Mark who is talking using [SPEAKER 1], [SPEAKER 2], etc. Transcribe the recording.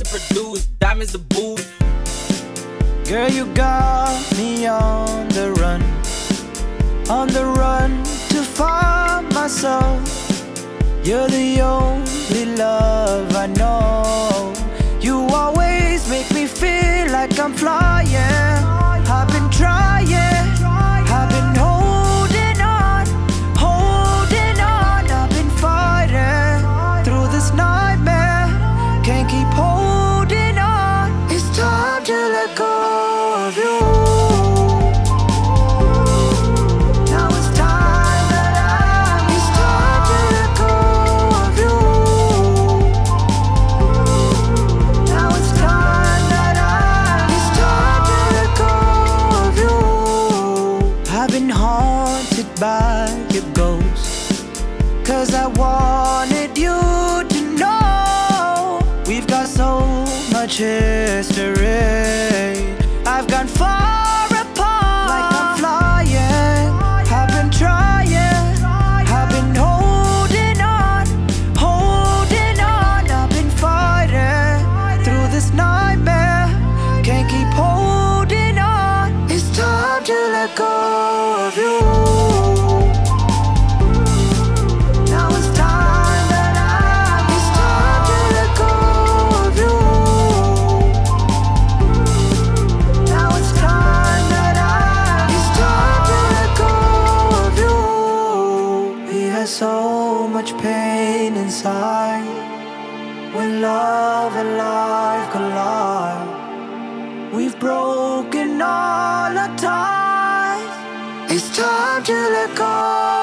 [SPEAKER 1] produce. Diamonds the booth.
[SPEAKER 2] Girl, you got me on the run, on the run to find myself. You're the only love I know. You always make me feel like I'm flying. By your ghost. Cause I wanted you to know we've got so much history. I've gone far apart, like I'm flying. I've been trying, I've been holding on, holding on. I've been fighting through this nightmare. Can't keep holding on. It's time to let go had so much pain inside when love and life collide. We've broken all our ties. It's time to let go.